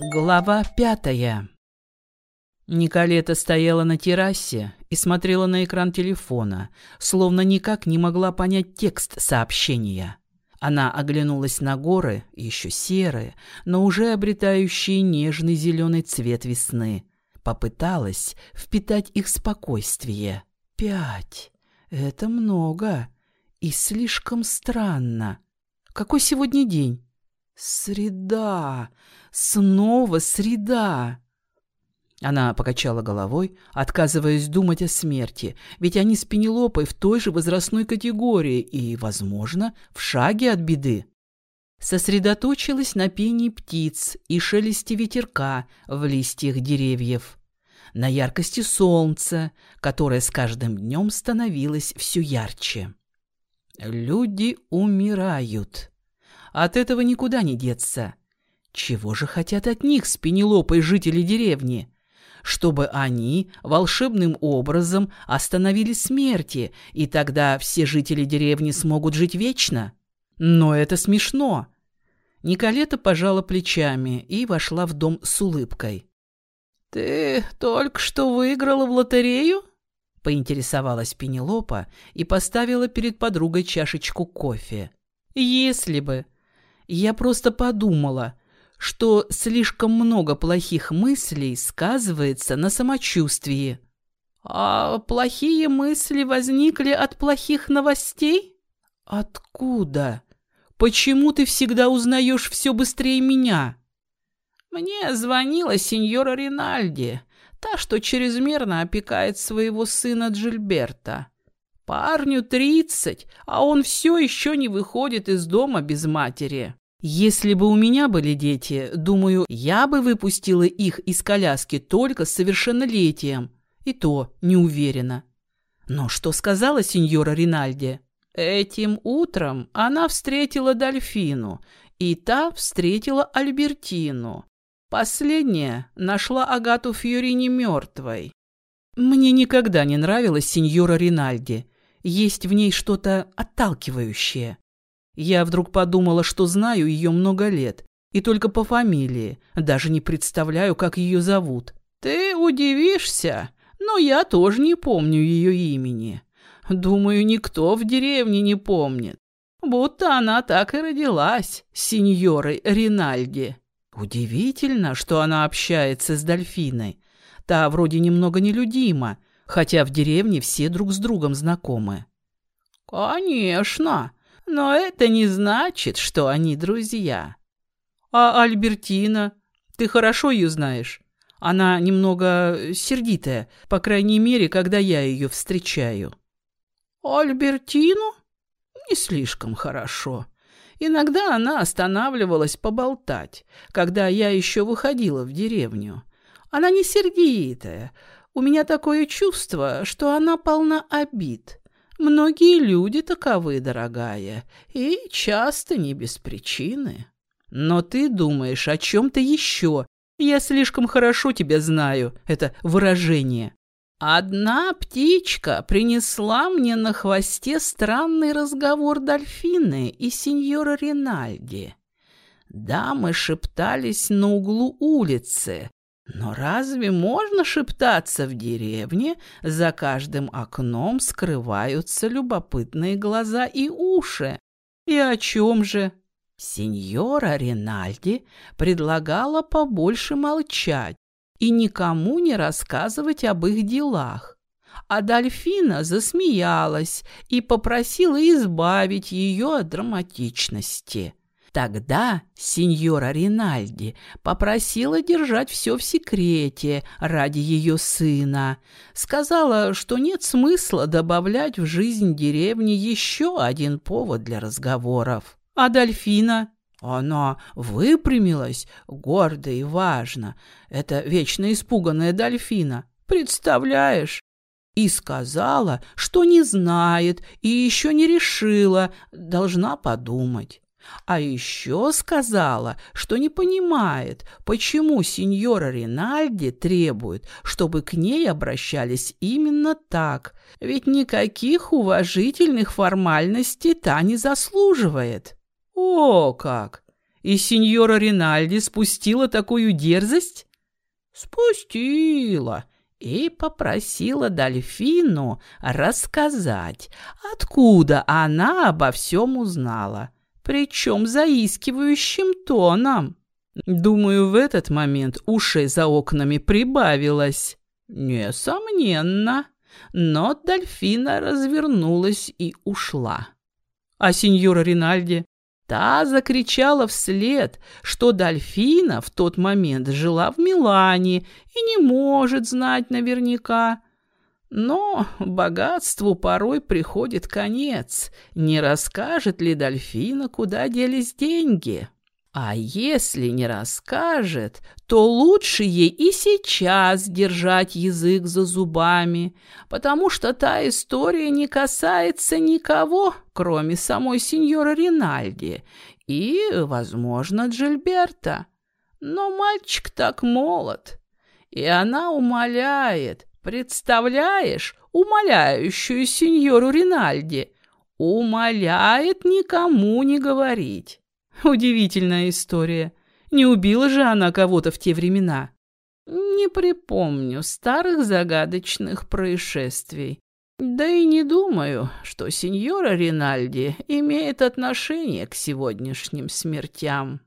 Глава пятая. Николета стояла на террасе и смотрела на экран телефона, словно никак не могла понять текст сообщения. Она оглянулась на горы, еще серые, но уже обретающие нежный зеленый цвет весны. Попыталась впитать их спокойствие. Пять. Это много. И слишком странно. Какой сегодня день? Среда. Снова среда. Она покачала головой, отказываясь думать о смерти, ведь они с Пенелопой в той же возрастной категории и, возможно, в шаге от беды. Сосредоточилась на пении птиц и шелесте ветерка в листьях деревьев, на яркости солнца, которое с каждым днем становилось все ярче. Люди умирают. От этого никуда не деться. Чего же хотят от них с Пенелопой жители деревни? чтобы они волшебным образом остановили смерти, и тогда все жители деревни смогут жить вечно? Но это смешно. Николета пожала плечами и вошла в дом с улыбкой. «Ты только что выиграла в лотерею?» — поинтересовалась Пенелопа и поставила перед подругой чашечку кофе. «Если бы. Я просто подумала, что слишком много плохих мыслей сказывается на самочувствии. А плохие мысли возникли от плохих новостей? Откуда? Почему ты всегда узнаешь все быстрее меня? Мне звонила сеньора Ринальди, та, что чрезмерно опекает своего сына Джильберта. Парню тридцать, а он все еще не выходит из дома без матери. Если бы у меня были дети, думаю, я бы выпустила их из коляски только с совершеннолетием. И то не уверена. Но что сказала сеньора Ринальди? Этим утром она встретила Дольфину, и та встретила Альбертину. Последняя нашла Агату Фьорини мертвой. Мне никогда не нравилась сеньора Ринальди. Есть в ней что-то отталкивающее. Я вдруг подумала, что знаю ее много лет, и только по фамилии, даже не представляю, как ее зовут. Ты удивишься, но я тоже не помню ее имени. Думаю, никто в деревне не помнит. Будто она так и родилась, сеньорой Ринальди. Удивительно, что она общается с Дольфиной. Та вроде немного нелюдима, хотя в деревне все друг с другом знакомы. «Конечно!» Но это не значит, что они друзья. А Альбертина? Ты хорошо ее знаешь? Она немного сердитая, по крайней мере, когда я ее встречаю. Альбертину? Не слишком хорошо. Иногда она останавливалась поболтать, когда я еще выходила в деревню. Она не сердитая. У меня такое чувство, что она полна обид. Многие люди таковы, дорогая, и часто не без причины. Но ты думаешь о чем-то еще. Я слишком хорошо тебя знаю, это выражение. Одна птичка принесла мне на хвосте странный разговор дольфины и сеньора Ринальди. Дамы шептались на углу улицы, но разве можно шептаться в деревне? За каждым окном скрываются любопытные глаза и уши. И о чем же? Сеньора Ринальди предлагала побольше молчать и никому не рассказывать об их делах. А Дольфина засмеялась и попросила избавить ее от драматичности. Тогда сеньора Ринальди попросила держать все в секрете ради ее сына. Сказала, что нет смысла добавлять в жизнь деревни еще один повод для разговоров. А Дольфина? Она выпрямилась, гордо и важно. Это вечно испуганная Дольфина. Представляешь? И сказала, что не знает и еще не решила, должна подумать. А еще сказала, что не понимает, почему сеньора Ринальди требует, чтобы к ней обращались именно так, ведь никаких уважительных формальностей та не заслуживает. О, как! И сеньора Ринальди спустила такую дерзость? Спустила и попросила Дальфину рассказать, откуда она обо всем узнала, причем заискивающим тоном. Думаю, в этот момент ушей за окнами прибавилось. Несомненно. Но Дальфина развернулась и ушла. А сеньора Ринальди? Та закричала вслед, что Дальфина в тот момент жила в Милане и не может знать наверняка. Но богатству порой приходит конец. Не расскажет ли Дальфина, куда делись деньги? А если не расскажет, то лучше ей и сейчас держать язык за зубами, потому что та история не касается никого, кроме самой сеньоры Ринальди и, возможно, Джильберта. Но мальчик так молод, и она умоляет, представляешь, умоляющую сеньору Ринальди, умоляет никому не говорить. Удивительная история. Не убила же она кого-то в те времена. Не припомню старых загадочных происшествий. Да и не думаю, что сеньора Ринальди имеет отношение к сегодняшним смертям.